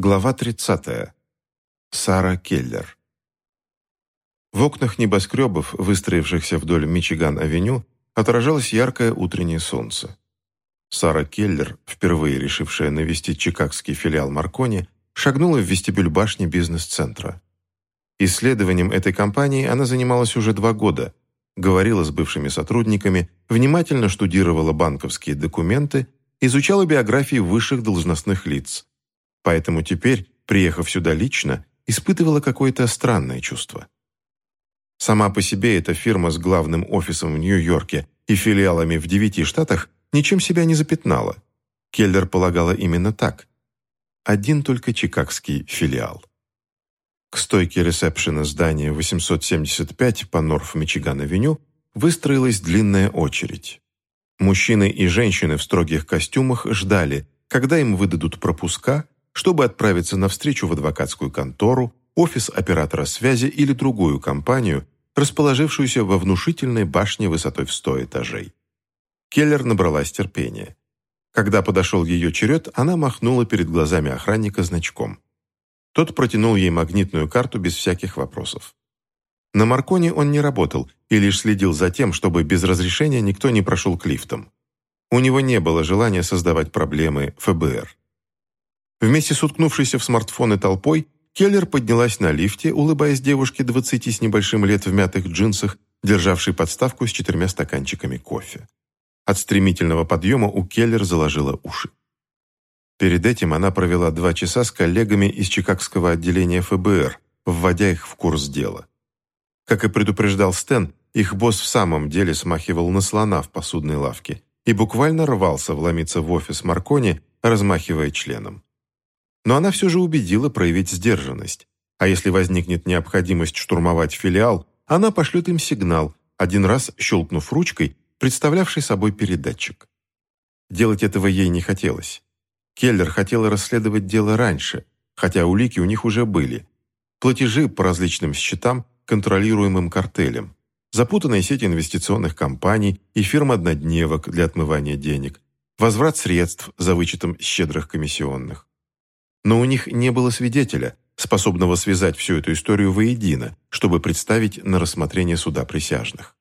Глава 30. Сара Келлер. В окнах небоскребов, выстроившихся вдоль Мичиган-авеню, отражалось яркое утреннее солнце. Сара Келлер, впервые решившая навестить чикагский филиал Маркони, шагнула в вестибюль башни бизнес-центра. Исследованием этой компании она занималась уже два года, говорила с бывшими сотрудниками, внимательно штудировала банковские документы, изучала биографии высших должностных лиц – Поэтому теперь, приехав сюда лично, испытывала какое-то странное чувство. Сама по себе эта фирма с главным офисом в Нью-Йорке и филиалами в девяти штатах ничем себя не запятнала. Келлер полагала именно так. Один только чикагский филиал. К стойке ресепшена здания 875 по Норф-Мичиган-авеню выстроилась длинная очередь. Мужчины и женщины в строгих костюмах ждали, когда им выдадут пропуска, чтобы отправиться на встречу в адвокатскую контору, офис оператора связи или другую компанию, расположившуюся во внушительной башне высотой в 100 этажей. Келлер набралась терпения. Когда подошел ее черед, она махнула перед глазами охранника значком. Тот протянул ей магнитную карту без всяких вопросов. На Марконе он не работал и лишь следил за тем, чтобы без разрешения никто не прошел к лифтам. У него не было желания создавать проблемы ФБР. Вместе с уткнувшейся в смартфоны толпой Келлер поднялась на лифте, улыбаясь девушке двадцати с небольшим лет в мятых джинсах, державшей подставку с четырьмя стаканчиками кофе. От стремительного подъема у Келлер заложила уши. Перед этим она провела два часа с коллегами из Чикагского отделения ФБР, вводя их в курс дела. Как и предупреждал Стэн, их босс в самом деле смахивал на слона в посудной лавке и буквально рвался вломиться в офис Маркони, размахивая членом но она все же убедила проявить сдержанность. А если возникнет необходимость штурмовать филиал, она пошлет им сигнал, один раз щелкнув ручкой, представлявший собой передатчик. Делать этого ей не хотелось. Келлер хотела расследовать дело раньше, хотя улики у них уже были. Платежи по различным счетам, контролируемым картелем, запутанная сеть инвестиционных компаний и фирм-однодневок для отмывания денег, возврат средств за вычетом щедрых комиссионных но у них не было свидетеля, способного связать всю эту историю воедино, чтобы представить на рассмотрение суда присяжных.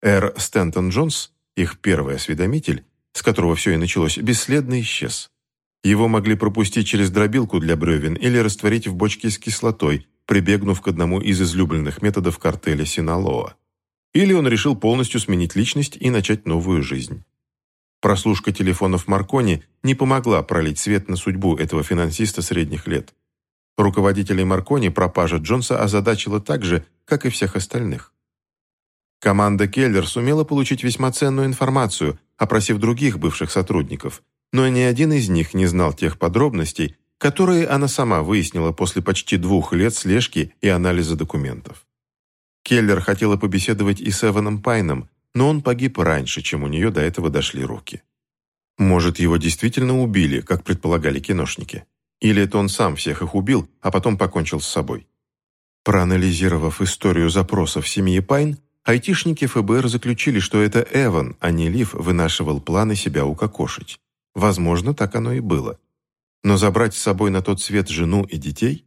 Эр Стентон Джонс, их первый осведомитель, с которого все и началось, бесследно исчез. Его могли пропустить через дробилку для бревен или растворить в бочке с кислотой, прибегнув к одному из излюбленных методов картеля Синалоа. Или он решил полностью сменить личность и начать новую жизнь. Прослушка телефонов Маркони не помогла пролить свет на судьбу этого финансиста средних лет. Руководителей Маркони пропажа Джонса озадачила так же, как и всех остальных. Команда Келлер сумела получить весьма ценную информацию, опросив других бывших сотрудников, но ни один из них не знал тех подробностей, которые она сама выяснила после почти двух лет слежки и анализа документов. Келлер хотела побеседовать и с Эваном Пайном, но он погиб раньше, чем у нее до этого дошли руки. Может, его действительно убили, как предполагали киношники? Или это он сам всех их убил, а потом покончил с собой? Проанализировав историю запросов семьи Пайн, айтишники ФБР заключили, что это Эван, а не Лив, вынашивал планы себя укокошить. Возможно, так оно и было. Но забрать с собой на тот свет жену и детей?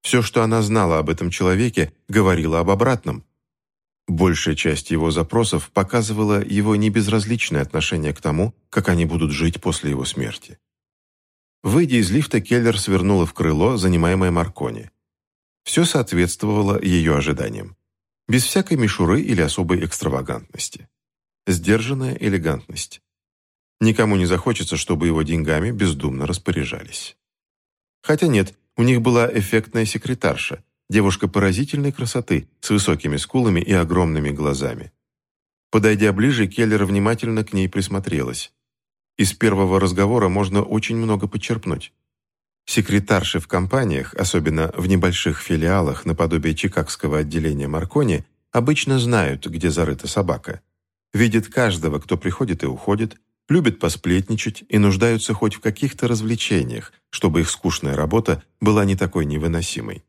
Все, что она знала об этом человеке, говорило об обратном. Большая часть его запросов показывала его небезразличное отношение к тому, как они будут жить после его смерти. Выйдя из лифта, Келлер свернула в крыло, занимаемое Маркони. Все соответствовало ее ожиданиям. Без всякой мишуры или особой экстравагантности. Сдержанная элегантность. Никому не захочется, чтобы его деньгами бездумно распоряжались. Хотя нет, у них была эффектная секретарша, Девушка поразительной красоты, с высокими скулами и огромными глазами. Подойдя ближе, Келлер внимательно к ней присмотрелась. Из первого разговора можно очень много подчерпнуть. Секретарши в компаниях, особенно в небольших филиалах наподобие чикагского отделения Маркони, обычно знают, где зарыта собака. Видят каждого, кто приходит и уходит, любят посплетничать и нуждаются хоть в каких-то развлечениях, чтобы их скучная работа была не такой невыносимой.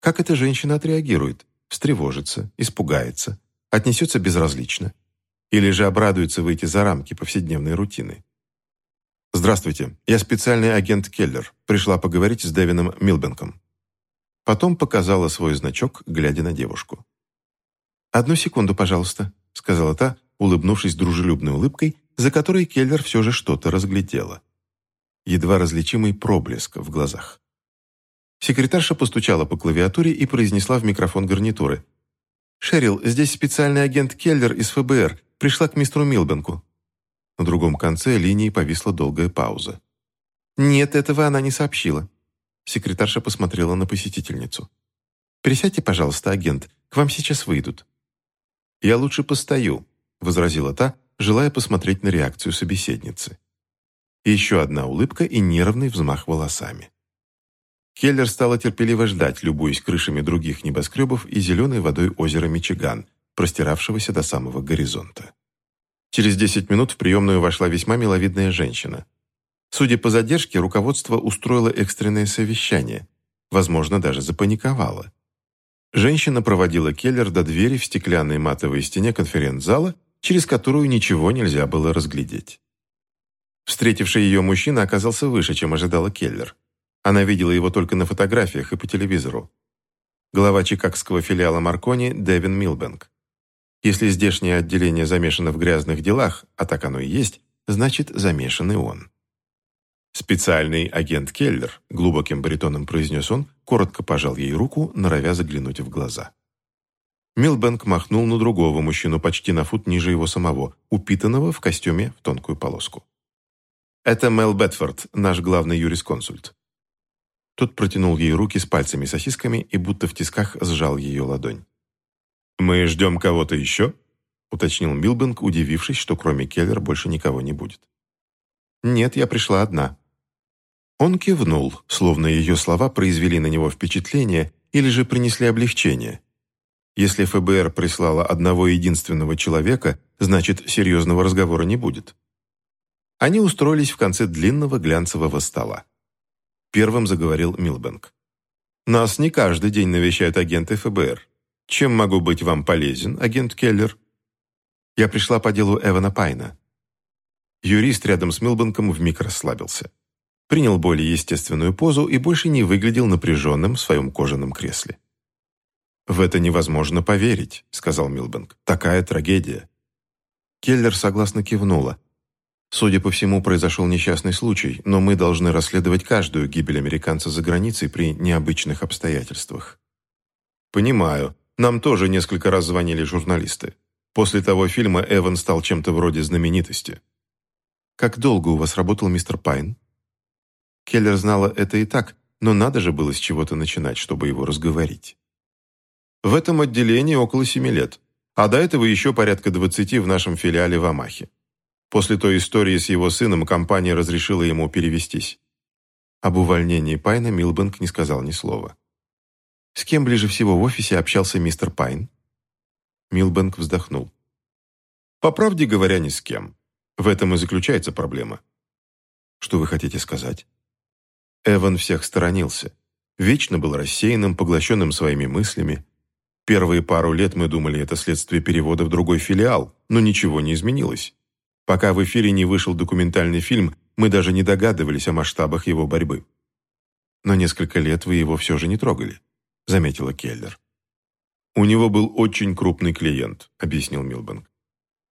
Как эта женщина отреагирует? Встревожится, испугается, отнесется безразлично? Или же обрадуется выйти за рамки повседневной рутины? «Здравствуйте, я специальный агент Келлер. Пришла поговорить с Дэвином Милбенком». Потом показала свой значок, глядя на девушку. «Одну секунду, пожалуйста», — сказала та, улыбнувшись дружелюбной улыбкой, за которой Келлер все же что-то разглядела. Едва различимый проблеск в глазах. Секретарша постучала по клавиатуре и произнесла в микрофон гарнитуры. «Шерил, здесь специальный агент Келлер из ФБР. Пришла к мистеру Милбенку». На другом конце линии повисла долгая пауза. «Нет, этого она не сообщила». Секретарша посмотрела на посетительницу. «Присядьте, пожалуйста, агент. К вам сейчас выйдут». «Я лучше постою», — возразила та, желая посмотреть на реакцию собеседницы. Еще одна улыбка и нервный взмах волосами. Келлер стала терпеливо ждать, любуясь крышами других небоскребов и зеленой водой озера Мичиган, простиравшегося до самого горизонта. Через 10 минут в приемную вошла весьма миловидная женщина. Судя по задержке, руководство устроило экстренное совещание, возможно, даже запаниковало. Женщина проводила Келлер до двери в стеклянной матовой стене конференц-зала, через которую ничего нельзя было разглядеть. Встретивший ее мужчина оказался выше, чем ожидала Келлер. Она видела его только на фотографиях и по телевизору. Глава чикагского филиала Маркони Дэвин Милбенк. Если здешнее отделение замешано в грязных делах, а так оно и есть, значит, замешан и он. «Специальный агент Келлер», — глубоким баритоном произнес он, коротко пожал ей руку, норовя заглянуть в глаза. Милбенк махнул на другого мужчину почти на фут ниже его самого, упитанного в костюме в тонкую полоску. «Это Мел Бетфорд, наш главный юрисконсульт». Тот протянул ей руки с пальцами-сосисками и будто в тисках сжал ее ладонь. «Мы ждем кого-то еще?» — уточнил Милбенк, удивившись, что кроме Келлер больше никого не будет. «Нет, я пришла одна», он кивнул, словно ее слова произвели на него впечатление или же принесли облегчение. Если ФБР прислало одного единственного человека, значит, серьезного разговора не будет. Они устроились в конце длинного глянцевого стола. Первым заговорил Милбенк. «Нас не каждый день навещают агенты ФБР. Чем могу быть вам полезен, агент Келлер?» «Я пришла по делу Эвана Пайна». Юрист рядом с Милбенком вмиг расслабился принял более естественную позу и больше не выглядел напряженным в своем кожаном кресле. «В это невозможно поверить», — сказал Милбанк. «Такая трагедия». Келлер согласно кивнула. «Судя по всему, произошел несчастный случай, но мы должны расследовать каждую гибель американца за границей при необычных обстоятельствах». «Понимаю. Нам тоже несколько раз звонили журналисты. После того фильма Эван стал чем-то вроде знаменитости». «Как долго у вас работал мистер Пайн?» Келлер знала это и так, но надо же было с чего-то начинать, чтобы его разговорить. В этом отделении около семи лет, а до этого еще порядка двадцати в нашем филиале в Амахе. После той истории с его сыном компания разрешила ему перевестись. Об увольнении Пайна Милбанк не сказал ни слова. С кем ближе всего в офисе общался мистер Пайн? Милбанк вздохнул. По правде говоря, ни с кем. В этом и заключается проблема. Что вы хотите сказать? Эван всех сторонился. Вечно был рассеянным, поглощенным своими мыслями. Первые пару лет мы думали, это следствие перевода в другой филиал, но ничего не изменилось. Пока в эфире не вышел документальный фильм, мы даже не догадывались о масштабах его борьбы. «Но несколько лет вы его все же не трогали», — заметила Келлер. «У него был очень крупный клиент», — объяснил Милбанк.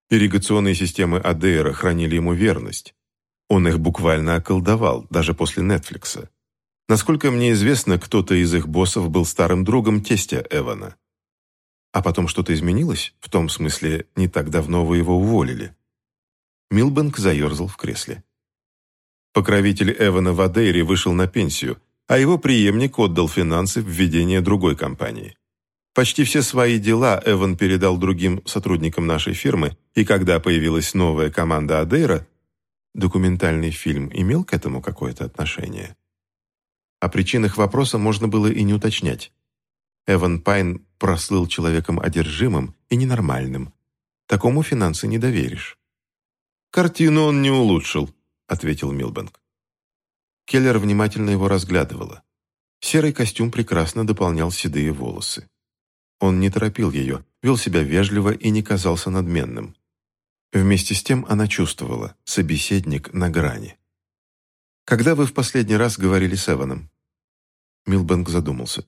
«Ирригационные системы Адейра хранили ему верность, он их буквально околдовал, даже после Нетфликса. Насколько мне известно, кто-то из их боссов был старым другом тестя Эвана. А потом что-то изменилось? В том смысле, не так давно вы его уволили. Милбанк заерзал в кресле. Покровитель Эвана в Адейре вышел на пенсию, а его преемник отдал финансы в ведение другой компании. Почти все свои дела Эван передал другим сотрудникам нашей фирмы, и когда появилась новая команда Адейра, Документальный фильм имел к этому какое-то отношение? О причинах вопроса можно было и не уточнять. Эван Пайн прослыл человеком одержимым и ненормальным. Такому финансы не доверишь. «Картину он не улучшил», — ответил Милбанк. Келлер внимательно его разглядывала. Серый костюм прекрасно дополнял седые волосы. Он не торопил ее, вел себя вежливо и не казался надменным. Вместе с тем она чувствовала, собеседник на грани. «Когда вы в последний раз говорили с Эваном?» Милбэнк задумался.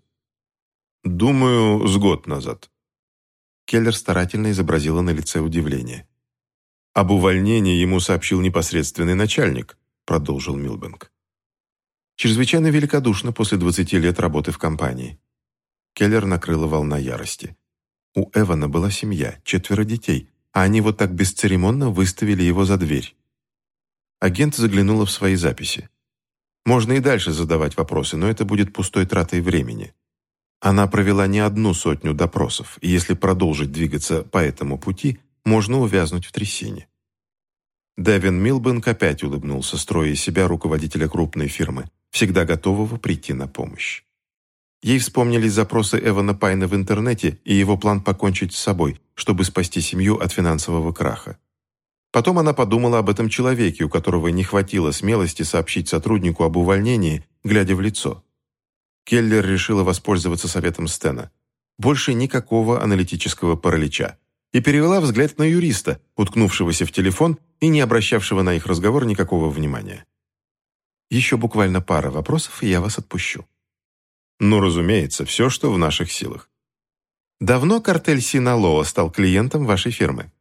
«Думаю, с год назад». Келлер старательно изобразила на лице удивление. «Об увольнении ему сообщил непосредственный начальник», продолжил Милбэнк. «Чрезвычайно великодушно после 20 лет работы в компании». Келлер накрыла волна ярости. У Эвана была семья, четверо детей, а они вот так бесцеремонно выставили его за дверь. Агент заглянула в свои записи. Можно и дальше задавать вопросы, но это будет пустой тратой времени. Она провела не одну сотню допросов, и если продолжить двигаться по этому пути, можно увязнуть в трясине. Дэвин Милбэнк опять улыбнулся, строя себя руководителя крупной фирмы, всегда готового прийти на помощь. Ей вспомнились запросы Эвана Пайна в интернете и его план покончить с собой, чтобы спасти семью от финансового краха. Потом она подумала об этом человеке, у которого не хватило смелости сообщить сотруднику об увольнении, глядя в лицо. Келлер решила воспользоваться советом Стена. Больше никакого аналитического паралича. И перевела взгляд на юриста, уткнувшегося в телефон и не обращавшего на их разговор никакого внимания. «Еще буквально пара вопросов, и я вас отпущу». «Ну, разумеется, все, что в наших силах». «Давно картель Синалоа стал клиентом вашей фирмы?»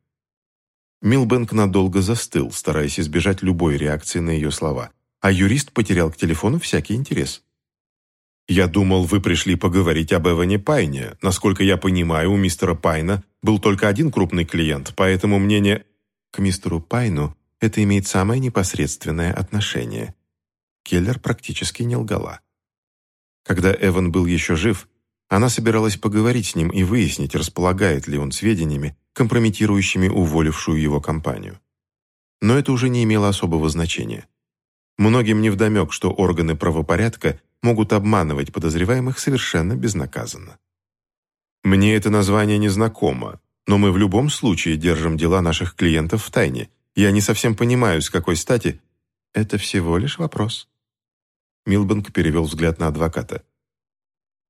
Милбэнк надолго застыл, стараясь избежать любой реакции на ее слова, а юрист потерял к телефону всякий интерес. «Я думал, вы пришли поговорить об Эване Пайне. Насколько я понимаю, у мистера Пайна был только один крупный клиент, поэтому мнение...» «К мистеру Пайну это имеет самое непосредственное отношение». Келлер практически не лгала. Когда Эван был еще жив, она собиралась поговорить с ним и выяснить, располагает ли он сведениями, компрометирующими уволившую его компанию. Но это уже не имело особого значения. Многим невдомек, что органы правопорядка могут обманывать подозреваемых совершенно безнаказанно. Мне это название не знакомо, но мы в любом случае держим дела наших клиентов в тайне. Я не совсем понимаю, с какой стати. Это всего лишь вопрос. Милбанк перевел взгляд на адвоката.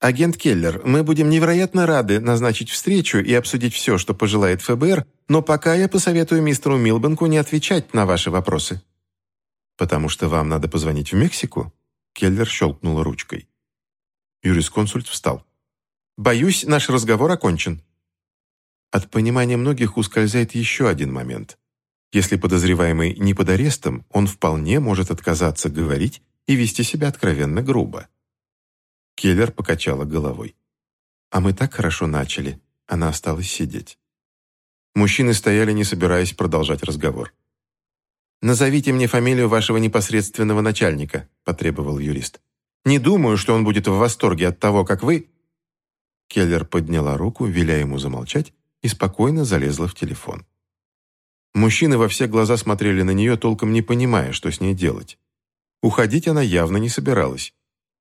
«Агент Келлер, мы будем невероятно рады назначить встречу и обсудить все, что пожелает ФБР, но пока я посоветую мистеру Милбанку не отвечать на ваши вопросы». «Потому что вам надо позвонить в Мексику?» Келлер щелкнула ручкой. Юрисконсульт встал. «Боюсь, наш разговор окончен». От понимания многих ускользает еще один момент. Если подозреваемый не под арестом, он вполне может отказаться говорить и вести себя откровенно грубо. Келлер покачала головой. «А мы так хорошо начали». Она осталась сидеть. Мужчины стояли, не собираясь продолжать разговор. «Назовите мне фамилию вашего непосредственного начальника», – потребовал юрист. «Не думаю, что он будет в восторге от того, как вы...» Келлер подняла руку, веля ему замолчать, и спокойно залезла в телефон. Мужчины во все глаза смотрели на нее, толком не понимая, что с ней делать. Уходить она явно не собиралась.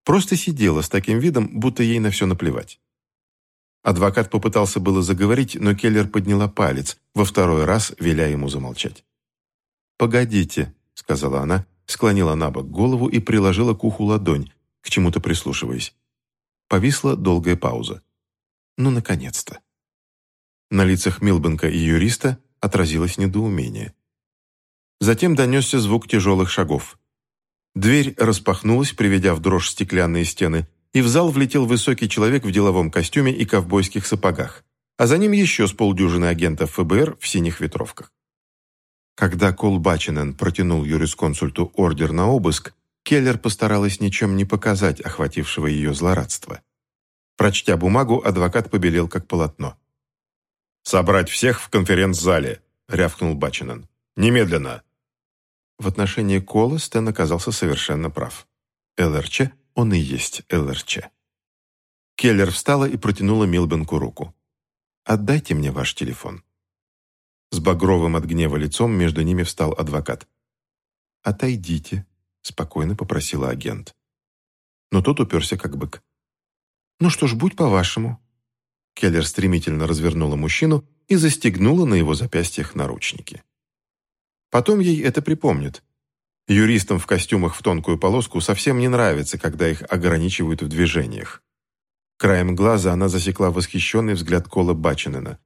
Просто сидела с таким видом, будто ей на все наплевать. Адвокат попытался было заговорить, но Келлер подняла палец, во второй раз веля ему замолчать. «Погодите», — сказала она, склонила на бок голову и приложила к уху ладонь, к чему-то прислушиваясь. Повисла долгая пауза. «Ну, наконец-то». На лицах Милбенка и юриста отразилось недоумение. Затем донесся звук тяжелых шагов. Дверь распахнулась, приведя в дрожь стеклянные стены, и в зал влетел высокий человек в деловом костюме и ковбойских сапогах, а за ним еще с полдюжины агентов ФБР в синих ветровках. Когда Кол Бачинен протянул юрисконсульту ордер на обыск, Келлер постаралась ничем не показать охватившего ее злорадства. Прочтя бумагу, адвокат побелел как полотно. «Собрать всех в конференц-зале», — рявкнул Бачинен. «Немедленно!» В отношении Кола Стэн оказался совершенно прав. ЛРЧ, он и есть ЛРЧ. Келлер встала и протянула Милбенку руку. «Отдайте мне ваш телефон». С багровым от гнева лицом между ними встал адвокат. «Отойдите», — спокойно попросила агент. Но тот уперся как бык. «Ну что ж, будь по-вашему». Келлер стремительно развернула мужчину и застегнула на его запястьях наручники. Потом ей это припомнят. Юристам в костюмах в тонкую полоску совсем не нравится, когда их ограничивают в движениях. Краем глаза она засекла восхищенный взгляд Кола Бачинена.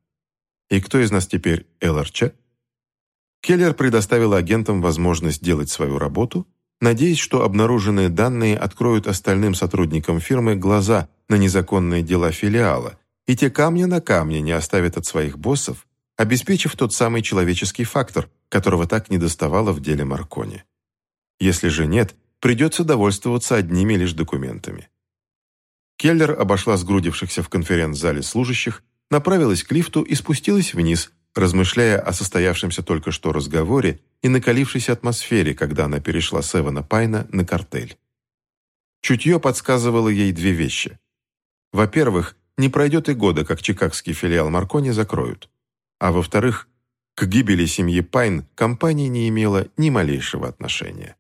«И кто из нас теперь ЛРЧ?» Келлер предоставил агентам возможность делать свою работу, надеясь, что обнаруженные данные откроют остальным сотрудникам фирмы глаза на незаконные дела филиала, и те камня на камне не оставят от своих боссов, обеспечив тот самый человеческий фактор, которого так недоставало в деле Маркони. Если же нет, придется довольствоваться одними лишь документами. Келлер обошла сгрудившихся в конференц-зале служащих, направилась к лифту и спустилась вниз, размышляя о состоявшемся только что разговоре и накалившейся атмосфере, когда она перешла с Эвана Пайна на картель. Чутье подсказывало ей две вещи. Во-первых, не пройдет и года, как чикагский филиал Маркони закроют. А во-вторых, к гибели семьи Пайн компания не имела ни малейшего отношения.